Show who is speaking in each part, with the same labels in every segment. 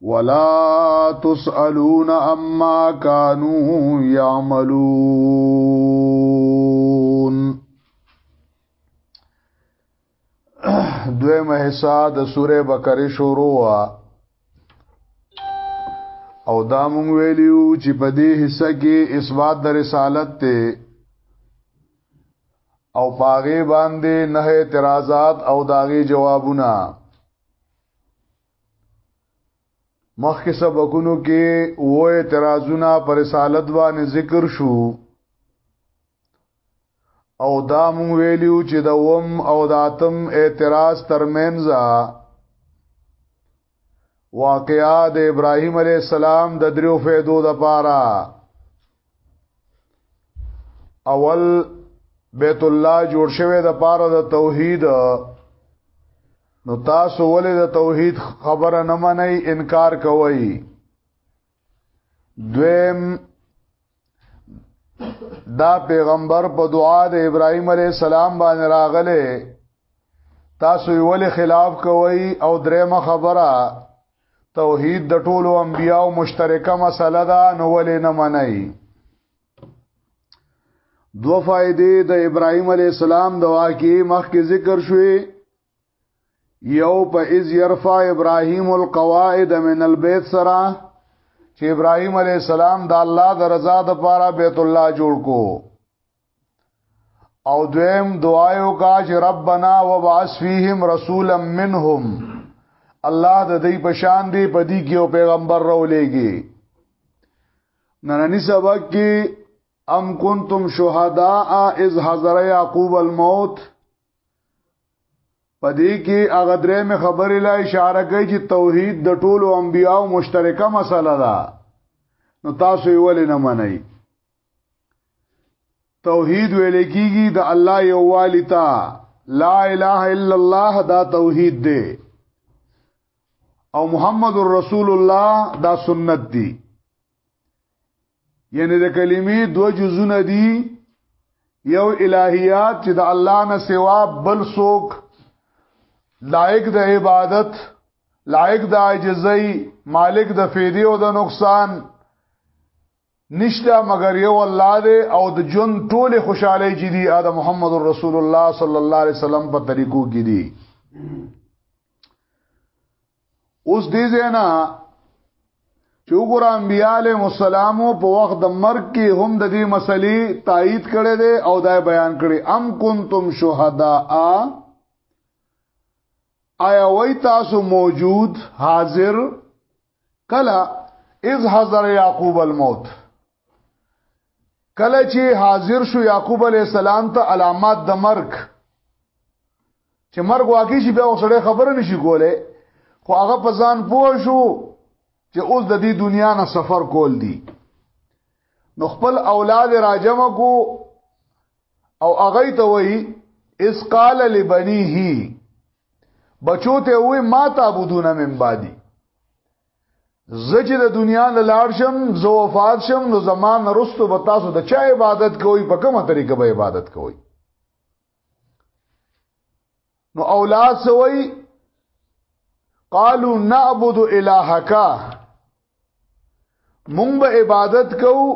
Speaker 1: ولا تسالون اما كانوا يعملون دویمه حصہ د سوره بقره شروع وا او دا مونږ ویلیو چې په دې حصہ کې اثبات د رسالت ته او پاغه باندې نه اعتراضات او داغي جوابونه مخکې سبقونو کې و اعتراضونه پر رسالت باندې ذکر شو او دا مونږ ویلیو چې د وم او د اتم اعتراض ترمنځ واقعا د ابراهیم علی السلام د دریو فیدو د پاره اول بیت الله جوړ شوی د پاره د توحید نو تاسو ولې د توحید خبره نه منئ انکار کوئ دویم دا پیغمبر په دعا د ابراهیم علی السلام باندې راغله تاسو ولې خلاف کوئ او درېمه خبره توحید د ټولو انبیاو مشترکه مسله ده نو ولې نه منئ دو فائدې د ابراهیم علی السلام د واقعي مخکې ذکر شوې یو په از يرفع ابراهیم القواعد من البيت سره چې ابراهیم علی السلام د الله د رضا د پاره بیت الله جوړ کو او دویم دعایو کا چې ربنا وبعث فیهم رسولا منهم الله د دې پشان دی په دې کې او پیغمبر راولېږي نننی سبق کې ام کنتم شهداء اذ حضر یعقوب الموت پدې کې هغه درې مې خبرې لا اشاره کوي چې توحید د ټولو انبیانو مشترکه مسله ده نو تاسو یې ولې نه منئ توحید ویل کیږي د الله یووالی ته لا اله الا الله دا توحید دی او محمد رسول الله دا سنت دی یعنی د کلمې دو جزونه دي یو الہیات چې د الله نه سوا بل څوک لایق د عبادت لایق د عاجزۍ مالک د فیدی او د نقصان نشته مگر یو الله دی او د جون ټوله خوشاله چې دی ا د محمد رسول الله صلی الله علیه وسلم په طریقو کې دی اوس دې زینا چې وګور انبیاء علیهم السلام په وخت د مرګ کې هم د دې مسلې تایید کړي دي او دا بیان کړي ام کنتم شهداء آیا وای تاسو موجود حاضر کلا اذ حضر یعقوب الموت کله چې حاضر شو یعقوب علی السلام ته علامات د مرګ چې مرګ واقع شي بیا وسړی خبره نشي کوله خو هغه په ځان پوه شو چې اوس د دې دنیا نه سفر کول دي نو خپل اولاد راجم کو او هغه ته وایي اس قال لبنيه بچو ته وې ما تعبدون من بعدي زجر دنیا نه لاړ شم زه وفات شم نو زمان رستو به تاسو د چا عبادت کوئ په کومه طریقه به عبادت کوئ نو اولاد سوئی قالو نعبد الہک مونږ به عبادت کوو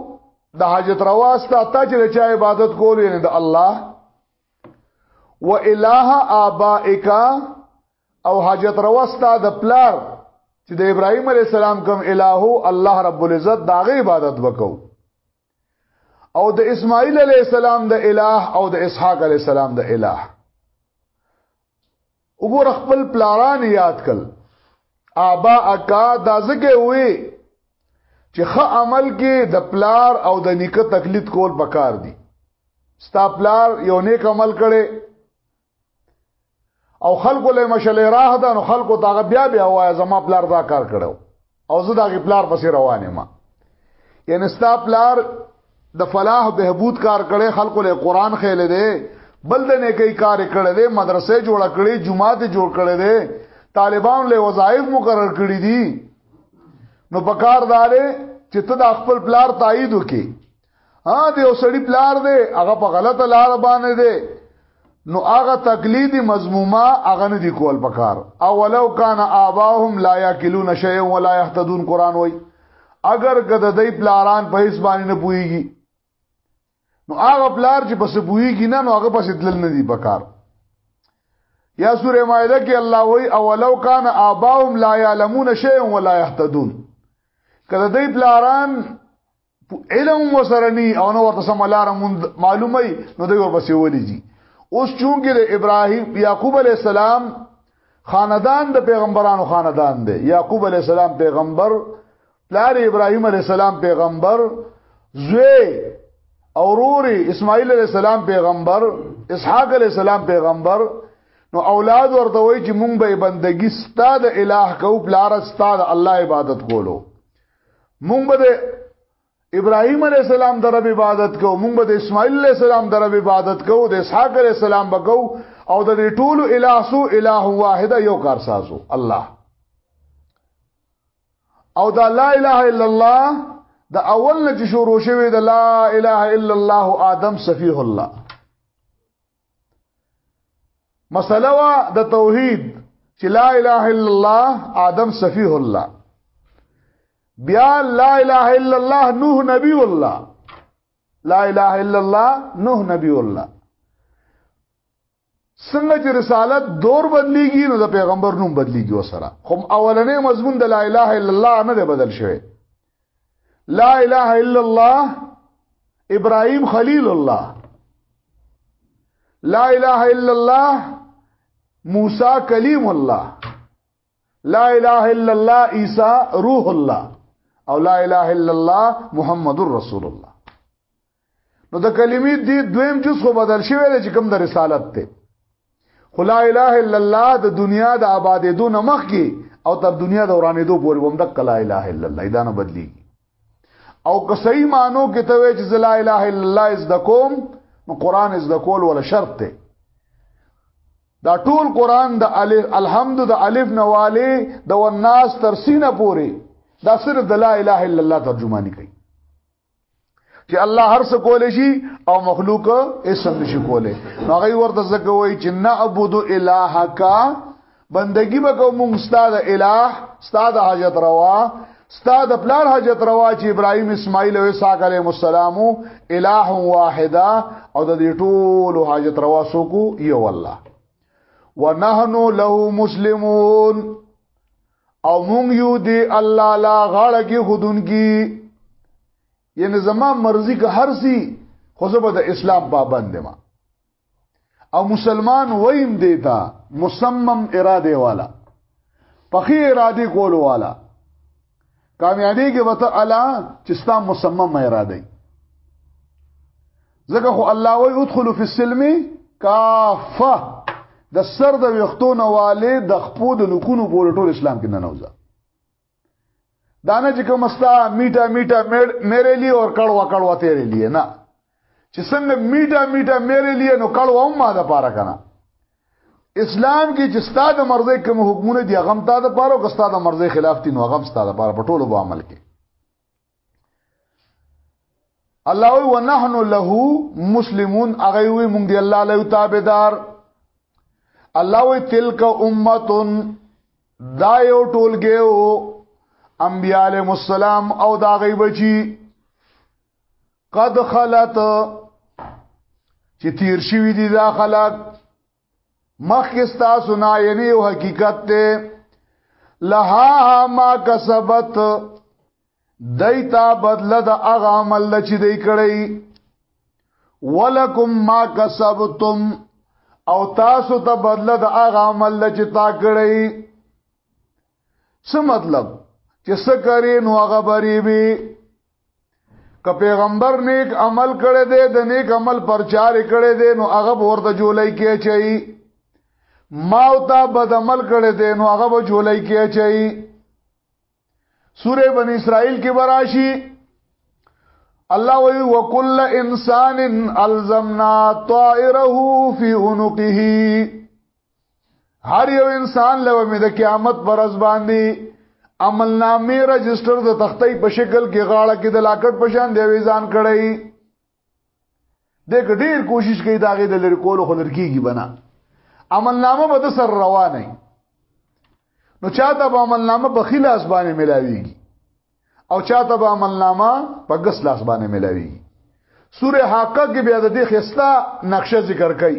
Speaker 1: د حاجت روا ستا ته چې چا عبادت کولې نه د الله و الہ آبائک او حاجت روستا د پلار چې د ابراهيم عليه السلام کوم الہو الله رب العزت داغه عبادت وکاو او د اسماعیل علیہ السلام د الہ او د اسحاق علیہ السلام د الہ وګور خپل پلاران یاد کړ ابا اکا دا زګه وی چې خه عمل کې د پلار او د نیکه تقلید کول پکار دي ستا پلار یو نیک عمل کړي او خلکو له مشلې راه ده نو خلکو تاغه بیا بیا وای زما پلار دا کار کړو او زه دا غپلار پسې روانه ما یعنی ستا پلار د فلاح بهبود کار کړي خلکو له قران خېلې دي بل د نیکی کار کړي دي مدرسې جوړ کړي جمعات جوړ کړي دي طالبان له وظایف مقرر کړي دي نو پکار دارې چې ته د خپل پلار تایید وکې ها دی او سړی پلار دی هغه په غلطه لار باندې دی نو هغه تقلید مضمومه هغه نه دی کول پکار اولو کان اباهم لا یاکلون شیئا ولا یهتدون قران وای اگر کده دای پلاران په هیڅ باندې نه پويږي نو هغه پلار چې پس پويږي نه نو هغه پس دل نه دی پکار یا سوره مائده کې الله وای اولو کان اباهم لا یعلمون شیئا ولا یهتدون کله دای پلاران علم وسرنی او نو ورته سم لار معلومه نو دوی ورپسې ولې دي اوس چونګې د ابراهیم یعقوب علی السلام خاندان د پیغمبرانو خاندان دی یعقوب علی السلام پیغمبر پلار ابراهیم علی السلام پیغمبر زوی اورور اسماعیل علی السلام پیغمبر اسحاق علی السلام پیغمبر نو اولاد ورته وای چې مونږ به بندگی ستاد الہ کو پلار ستاد الله عبادت کولو مونږ به ابراهيم عليه السلام د رب عبادت کو مونږ به اسماعیل عليه السلام د رب عبادت کو د اسحاق عليه السلام بکو او د ټولو الہ سو الہ واحد یو کار سازو الله او دا لا اله الا الله د اول نه چې شروع شوی د لا اله الا الله ادم صفیه الله مسله وا د توحید چې لا اله الا الله آدم صفیه الله بیا لا اله الا الله نوح نبی الله لا اله الا الله نوح نبی الله څنګه چې رسالت دور بدلیږي نو د پیغمبر نوم بدلیږي وسره خو اولنې مضمون د لا اله الا الله نه دی بدل شوی لا اله الا الله ابراهيم خليل الله لا اله الا الله موسی کلیم الله لا اله الا الله عيسى روح الله او لا اله الا الله محمد رسول الله نو د کلمې دی دویم جز خو بدل شوی دی چې کوم د رسالت ته خو لا اله الا الله د دنیا د آبادې دون مخ کې او تر دنیا د ورانې دو پورې هم د لا اله الا الله دا نه بدلی او که صحیح مانو کې ته وې چې لا اله الا الله از د کوم نو قران از د کول ولا شرط ته دا ټول قران د الف الحمد د الف نواله د والناس تر سینه پورې دا صرف د لا اله الا الله ترجمانی کوي چې الله هر څه کولې شي او مخلوق یې سم نشي کولې هغه ورته ځکه وایي چې نعبد الهک بندگی وکاو مونږ ستاده الہ ستاده حاجت روا ستاده پلان حاجت روا چې ابراهيم اسماعیل او اسحاق علیهم السلام الہ واحده او د دې ټول حاجت روا سوکو یو الله ونحنو له مسلمون او مونږ یو دی الله لا غاړه کې خودون کی یعنی زما مرضی که هر سی خو زه به د اسلام پابند ما او مسلمان ویم دیتا مصمم اراده والا پخې اراده کولو والا کامیابی کې وته الا چې ستا مصمم اراده ځکه خو الله وی ادخل فی السلم کافه د سر د وختونو والي د خپو د نکونو پورې ټول اسلام کې نه نوځه دانه چې کوم ستا میټا میټا میرے لیے اور کڑوا کڑوا تیرے لیے نه چې څنګه میټا میټا میرے لیے نو کړو هم ما د پاره کنه اسلام کې چې ستاده مرزه کوم حکمونه دی غم تا د پاره او که ستاده مرزه خلاف دي نو غم ستاده پاره په ټولو به عمل کې الله وی ونحن له مسلمون هغه وی مونږ دی الله له تابعدار الله وی تلک امه دا یو ټولګه او انبیاء علیهم السلام او دا غي بچي قد خلت چې تیر شوی دي دا خلق مخکې تاسو نه یعنی او حقیقت ته لها ما کسبت دایتا بدله د هغه عمل چې دی کړی ولکم ما کسبتم او تاسو ته بدله د هغه عمل چې تا کړی څه مطلب چې سکرې نو هغه بری وي که پیغمبر نیک عمل کړي دی د نیک عمل پرچار کړي دی نو هغه ورته جولای کې چي ما او تا بد عمل کړي دی نو هغه به جولای کې چي سوره بنی اسرائیل کې براشي الله وی وکل انسان الزمنا طائره فی عنقه هر یو انسان له مې د قیامت پر ورځ باندې عمل نامې رجستر د تختې په شکل کې غاړه کې د لاکټ په شان دی ویزان کړی د ډېر کوشش کوي دا غي د لری کول خو لرکیږي بنا عمل نامه به د سر روانه نو چاته به عمل نامه په خلاص باندې ملاويږي او چاته به عمل نامه په ګس لاس باندې ملاويږي سوره حاقه کې بیا د دې خستا نقشه ذکر کړي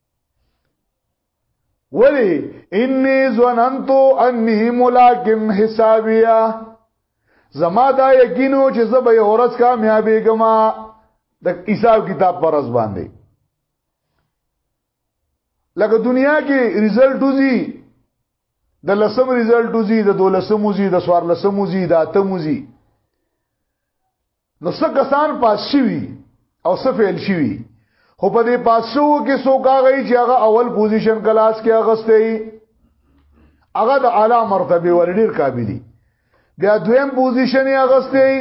Speaker 1: ولی انی ظننتو انی ملاکم حسابیا زما دا یقینو چې زه به اورس کامیابې ګما د حساب کتاب پر ځ باندې لکه دنیا کې رزلټ وزي د لسم رزلټ وزي د دولسم وزي د سوار لسم وزي د اتم وزي نو څه کسان پاس شوي او څه فیل شوي خو په دې پاسو کې څوک هغه چې هغه اول پوزیشن کلاس کې اغسته ای هغه د اعلی مرتبه ورډیر قابل دي بیا دویم پوزیشن یې اغسته ای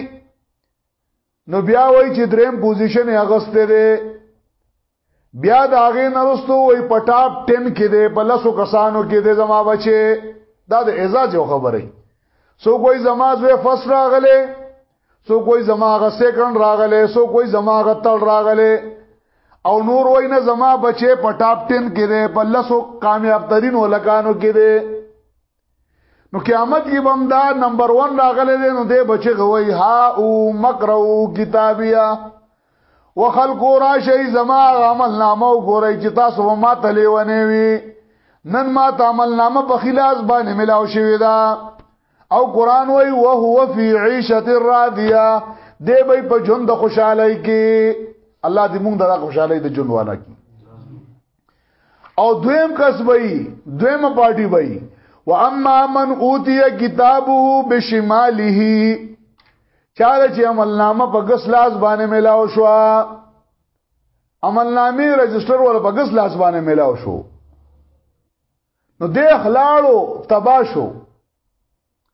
Speaker 1: نو بیا وای چې دریم پوزیشن یې اغسته دی بیا دا غې نرستو وي په ټاپ 10 کې دی په لاسو کسانو کې دی زما بچي دا د اعزاز یو خبره سو کوئی زما زوی فس راغله سو کوئی زما غ سیکنډ راغله سو کوئی زما غ تل راغله او نور وای نه زما بچي په ټاپ 10 کې دی په لاسو کامیاب ترين ولکانو کې دی نو قیامت کې بم دا نمبر 1 راغله دي نو دې بچي غوي ها او مقرو کتابیا وخلق را شي زما عمل نامه وګورئ چې تاسو ما ته لیونه وي نن ما ته عمل نامه په خلاص باندې ملاو شوی دا او قران وای او هو فی عیشه راضیه دې به په ژوند خوشاله کی الله دې موږ د خوشاله د ژوند وانه کی او دویم کس وای دویم پارټي وای و اما من اوتی کتابه بشماله چاله چې عمل نامه په غس لاس باندې ملاو شو عمل نامه رجستر ول په غس لاس باندې ملاو شو نو د اخلاړو تباشو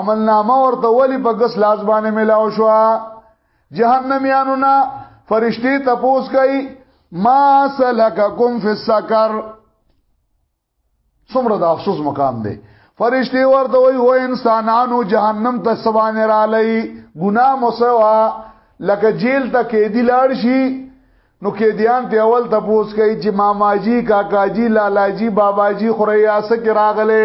Speaker 1: عمل نامه ورته ولی په ګس لاس باندې ملاو شو جهنميانو نه فرشتي تپوس کوي ما سلککم فی السکر څومره د افسوس مقام دی فرشتي ورته وي و انسانانو جهنم ته سبانه را لئی ګنا مسوا لکه جیل ته کې دی لاړ شي نو کې دیان ته اول ته پوس کوي چې ماماجی کاکاجی لالاجی باباجی خوریا سکه راغله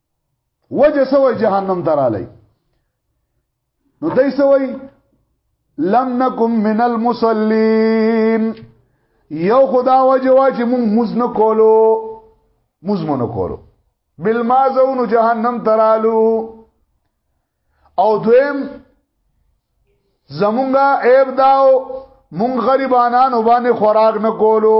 Speaker 1: وجه سوی جهنم ترالی نو دای سوی لم نکم من المصلین یو خدا وجه وا چې مونږ موز نه کولو موز مونږ نه کولو بل ما زونو جهنم ترالو او دویم زمونږه عیب داو مونږ غریبانانو باندې خوراک نه کولو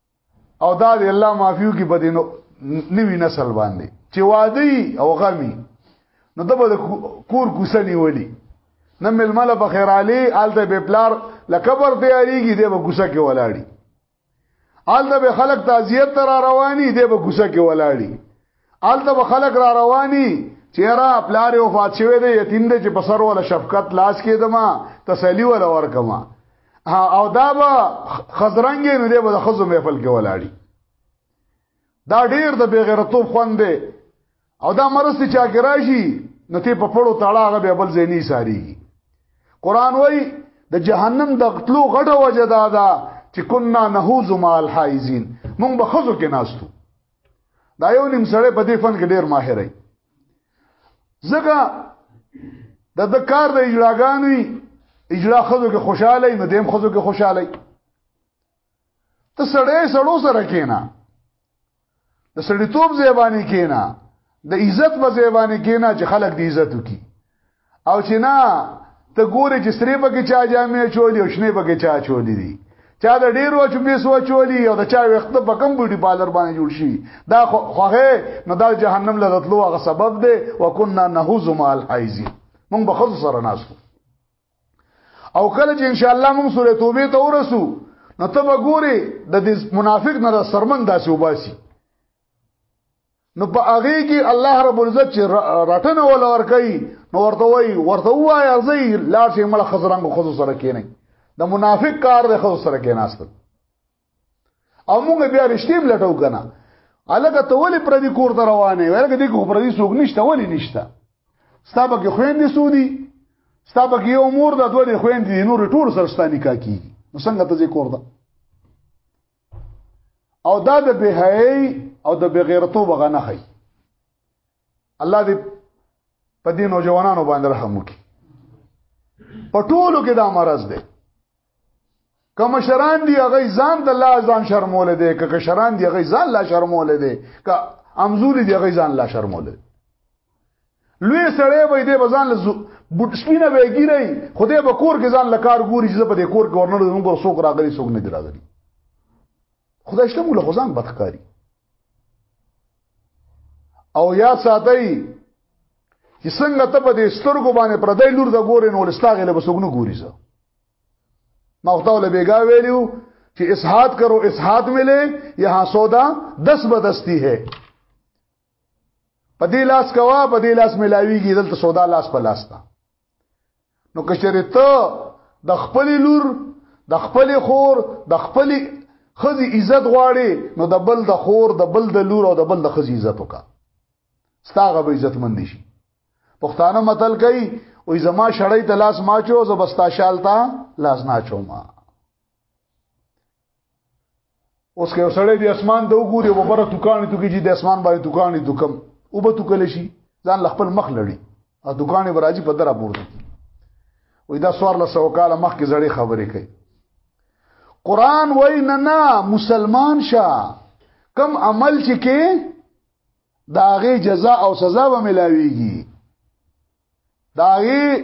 Speaker 1: او دا دی الله معافیو کې بدینو نوی نسل باندې چې وادي او غمی نو دبه د کور کوسنی ولی نه ململه په خیر علی آلته به پلار لکبر تیاریږي دی به کوسه کې ولاړی آلته به خلک تعزیت تر رواني دی به کوسه کې ولاړی آلته به خلک را رواني چیرې پلار او فات شوی دی یتیم دی چې په سر ولا شفقت لاس کې دما تسلی ولا ورکما او دا به خزرنګ نه دی به خزو محفل کې ولاړی دا ډیر د بغیرتوب خوند دی او دا مرستي چا کې راشي نو ته په پړو تاړه به بل زینی ساريږي قران وای د جهنم د قتلو غټه وجه دا ده چې کنا نهوز مال حایزین مونږ به خزو کې ناستو دا یو نیم سړی په دې فن کې ډیر ماهر دی ځکه د د کار د اجلاګانې اجلا خزو کې خوشاله نه دیم خزو کې خوشاله ته سړی سړو سره کینا د سړیتوب زیبانی کینا د عزت په زیبانی کینا چې خلک د عزت وکي او چې نه ته ګوره چې سری پکې چا جامې چولې او شنه پکې چا چولې دي چا د ډیرو چې پیسو چولې او د چا وخت په کم بوډي پالر باندې جوړ شي دا خوغه نو دا جهنم له راتلو هغه سبب دی وکنا نهوز مال حایزی مونږ به خود سره ناسو او کله چې ان شاء الله مونږ سورې توبه ته ورسو نو ته وګوري د دې منافق نه سرمن داسې وباسي نو په هغه کې الله رب العزت چې رټنه ولا ور کوي نو ورته وای ورته وای ارزي لا چې مل خزرنګ خو سره کې نه د منافق کار د خو سره کې ناست او موږ بیا رښتیم لټو کنه الګه ته ولې پر دې کور ته روانه ورګه دې کو پر دې سوګ نشته ولې نشته ستابه کې خويندې سودي ستابه کې یو مور د دوه خويندې نور ټول سرستاني کا کی نو څنګه ته ذکر ده او دا د بهایي او د بغیرتو بغنه هي الله دې په دې نوجوانانو باندې رحم وکړي په ټولو کې دا مرز دی کوم شران دی هغه ځان د الله ځان شرمول دی که کشران دی هغه ځان لا شرمول دی که امزول دی هغه ځان لا شرمول دی لوی سړی به دې بزان له بوټ سپینه به ګیری خدای به کور کې ځان لکار ګوري چې په دې کور کې ورنل موږ ور سوق راغلي سوق نه دراغلي خدای شته موږ له خزان بدکاری او یا ساتي چې څنګه ته په دې سترګو باندې پردای لور د ګورې نو لستاغه له بسوګنو ګوري زه ما خدای له بیګا ویلو چې اسحات کرو اسحات ملے یہاں سودا دس بدستی ہے په دې لاس کوا په دې لاس ملاویږي دلته سودا لاس په لاس تا نو کچره ته د خپل لور د خپل خور د خپل خزي عزت غواړي نو د بل د خور د بل د لور او د بل د خزي عزت وکا ستاغه به عزت مند شي پښتانه متل کوي وې زما شړې ته لاس ماچو زبستا شالتا لاس ناچو ما اوس که وسړی دی اسمان ته وګوري او بره دکان ته کیږي د اسمان باندې دکان ته کم او به تو کله شي ځان خپل مخ لړي او دکان به راځي په دره پورته وې دا سوار له سو کال مخ کې زړې خبرې کوي قران وای نه نه مسلمان شه کم عمل چې کې داغه جزاء او سزا به ملاويږي داغه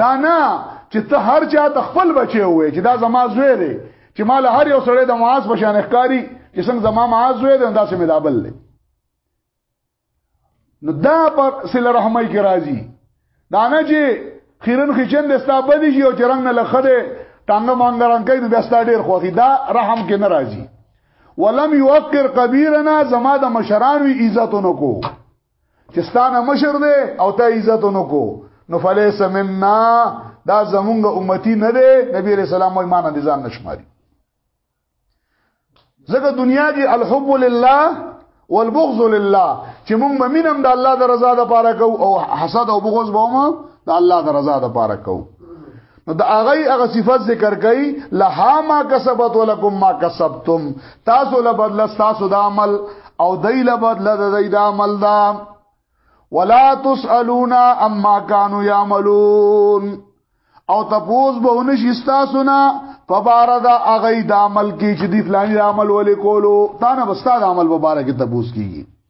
Speaker 1: دا نه چې ته هر چا ته خپل بچي وې چې دا زما زوی دی چې مال هر یو سړی د معاذ په شان ښکاری چې څنګه زما معاذ زوی دی دا سمې دابل دی نو دا پر سل رحمای کی راضی دا نه چې خیرن خچن د ستا بدی شي او چې رنگ نه لخده ټنګ مانګ رنگ کوي د ستا ډیر خوخي دا رحم کې ناراضي ولم يوقر قبيرنا زما د مشران وی عزت نکو چې ستانه مشر دی او ته عزت نکو نو فلیس مننا دا زمونږ امتی نه دی نبی رسول الله مو ایمان دي ځان نشماري زګه دنیا کې الحب لله والبغض لله چې مونږ به مينم د الله د رضا لپاره کو او حسد او بغض به مو د الله د رضا لپاره کو نو دا هغه هغه صفات ذکر کړي لها ما کسبت ولکم ما کسبتم تاسو له بدل تاسو د عمل او دای له بدل د دای د عمل دا ولا تسالون اما كانوا يعملون او تپوس به ونشي تاسو نه فبارد اغه د عمل کې چې دی فلانی عمل ولې کولو دا نه بستا د عمل مبارک تپوس کیږي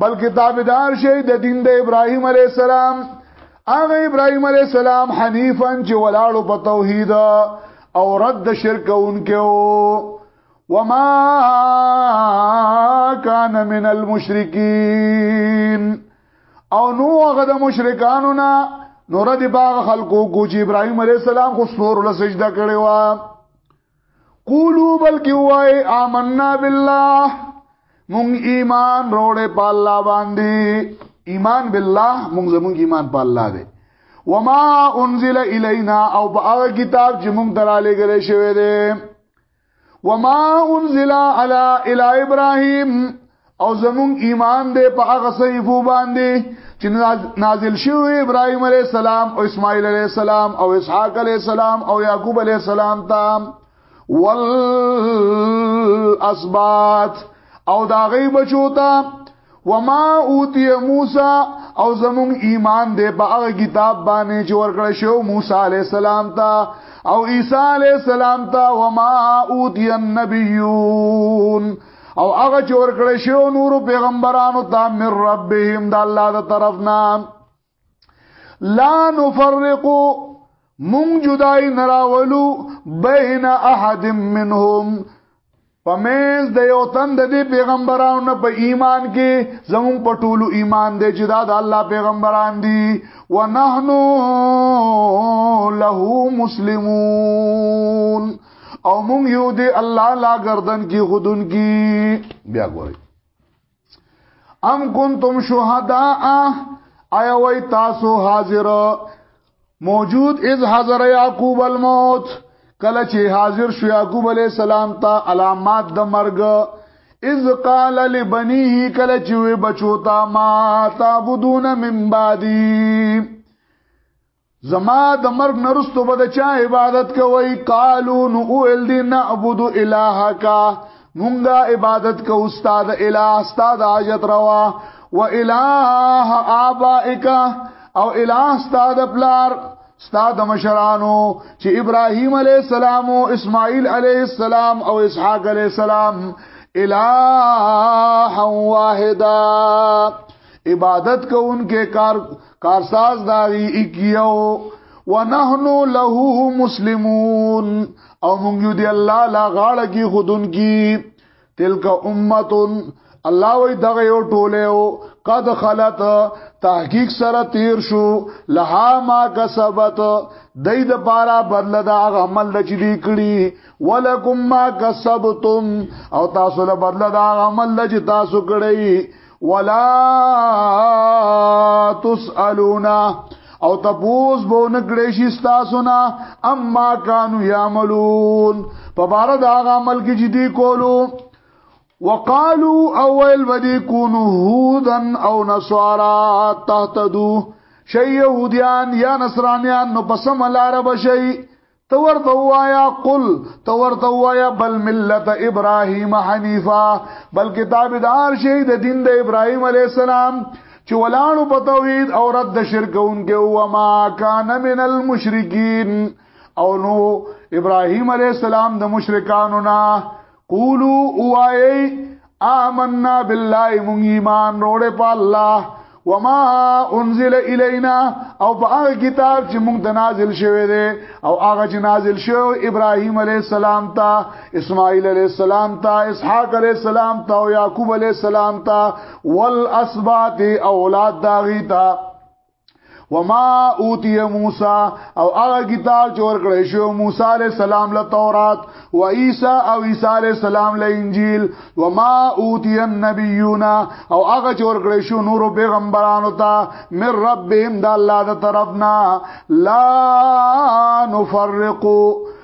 Speaker 1: بلکې تابعدار شي د دین د ابراهیم علی السلام هغه ابراهیم علی السلام حنیفن چې ولاړو په توحید او رد شرک اونکو وما کان من المشرکین او نو هغه د مشرکانو نه نور دی باغ خلکو کو چې ابراهيم عليه السلام خو سور له سجده کړي وا قولو بلکی وای آمنا بالله مونږ ایمان روړې په الله باندې ایمان بالله مونږ زمونږ ایمان په الله دی وما انزل الینا او په هغه کتاب چې مونږ دراله غلې شوی دی وما انزل علی الی ابراهیم او زمون ایمان دی په هغه صحیفو باندې چې نازل شوی ابراهيم عليه السلام او اسماعیل عليه السلام او اسحاق عليه السلام او يعقوب عليه السلام ته والاسبات او دا غي بچو ته وما اوتی موسی او زمون ایمان دی په هغه کتاب باندې چې ورکړ شو موسی عليه السلام ته او عیسی عليه السلام ته وما اوتی النبیون او هغه چې ورکړې شو نور پیغمبرانو ته من ربهم د الله د طرف نام لا نفرقو مونږ جدای نراولو بین احد منهم پمیز د یو تن د دې پیغمبرانو نه په ایمان کې زمون په ټولو ایمان دی چې دا د الله پیغمبران دي ونحنو له مسلمون او مونږ یو دی الله لا گردن کی خودن کی بیا ګورئ ام کنتم شهداء آیا وای تاسو حاضر موجود اذ حضر یعقوب الموت کله چې حاضر شو یعقوب علی السلام ته علامات د مرګ اذ قال لبنيه کله چې وی بچو تا ما تعبدون من بعدي زما د مرګ نرستو به د چا عبادت کوي قالو نو اول دي نعبد الهک مونږه عبادت کو استاد الہ استاد حاجت روا و الہ آبائک او الہ استاد پلار استاد مشرانو چې ابراهيم عليه السلام او اسماعيل عليه السلام او اسحاق عليه السلام الہ واحده عبادت کوونکې کار کارساز داغي اکیو ونحن له مسلمون او موږ یو دی الله لا غاړه کی خودن کی تلک امتون الله وی دغه یو ټوله او قد خلت تحقیق سره تیر شو لها ما کسبت دای د پارا بدل دا عمل د چلی کړي ولکم ما کسبتم او تاسو له بدل دا عمل د تاسو کړی ولا تسالونا او تپوس بو نکړې شي تاسو نه اما کانو یعملون په بار دا عمل کې چې دی کولو وقالو اول ودی کونو هودن او نصارا تهتدو شی یهودیان یا نصرانیان نو پسم لار بشی تو ورته وایا قل تو ورته وایا بل ملت ابراهیم حنیفا بل کتاب دار شي د دین د ابراهیم علی السلام چې ولانو په توحید او رد شرکونکو او ما کان من المشرکین او نو ابراهیم علی السلام د مشرکانو نه قولو اوایي آمنا بالله مون ایمان روړې په الله وما انزل الینا او په هغه کتاب چې موږ ته نازل شوی دی او هغه چې نازل شو ابراهیم علی السلام ته اسماعیل علی السلام ته اسحاق علی السلام ته او یعقوب علی السلام ته والاسباط اولاد داغی ته وما اوتی موسی او هغه کتاب چې ورکړی شو موسی علی السلام له تورات و عیسی او عیسی علی السلام له انجیل وما اوتی النبیون او هغه چې ورکړی شو نور پیغمبرانو ته من ربهم د الله د طرفنا لا نفرقو